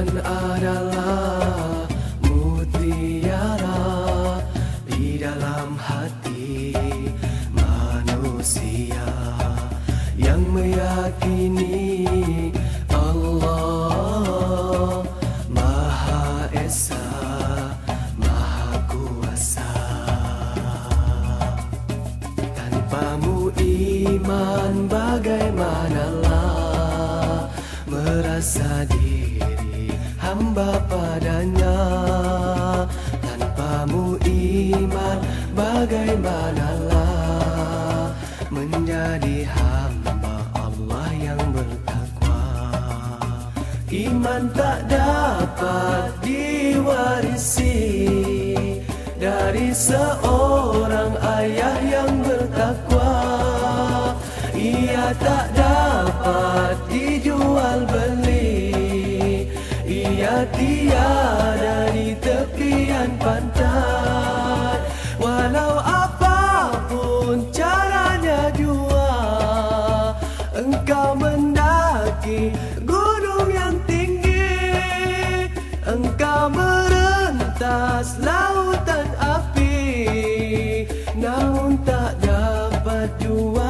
Tuhan adalah mutiara di dalam hati manusia yang meyakini Bagaimanalah merasa diri? Hamba padanya Tanpamu iman bagaimanalah Menjadi hamba Allah yang bertakwa. Iman tak dapat diwarisi dari seorang ayah yang bertakwa. Ia tak dapat ia tiada di tepian pantai. Walau apapun caranya jua engkau mendaki gunung yang tinggi. Engkau merentas lautan namun tak dapat jua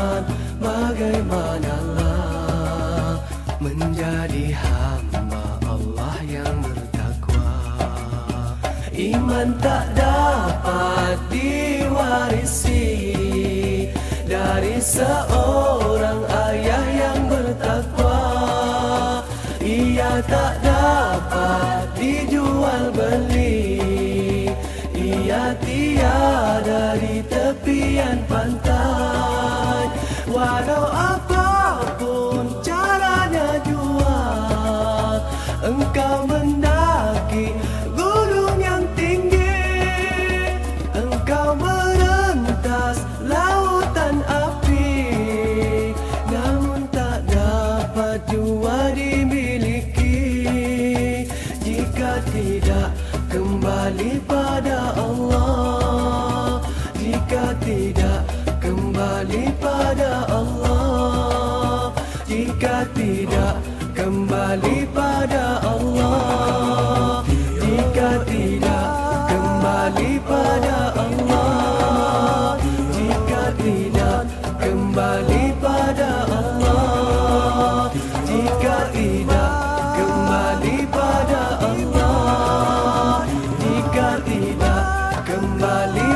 iman Bagaimanalah Menjadi hamba Allah yang bertakwa. Iman tak dapat diwarisi dari seorang ayah yang bertakwa. Ia tak dapat dijual beli kembali pada Allah. Jika tidak kembali pada Allah. Jika tidak kembali pada Allah. Jika tidak kembali pada